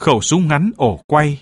khẩu súng ngắn ổ quay.